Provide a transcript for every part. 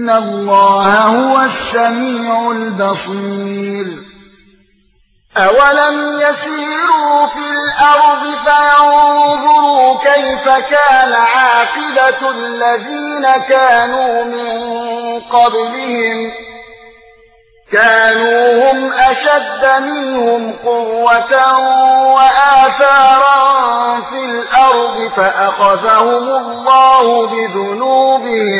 ان الله هو السميع البصير اولم يسيروا في الأرض فينظروا كيف كان عاقبه الذين كانوا من قبلهم كانوا هم اشد منهم قوه واثارا في الأرض فاخذهم الله بذنوبهم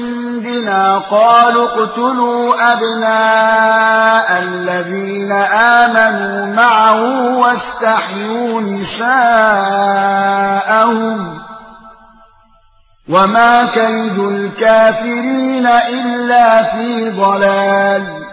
قالوا اقتلوا أبناء الذين آمنوا معه واستحيوا نساءهم وما كيد الكافرين إلا في ضلال.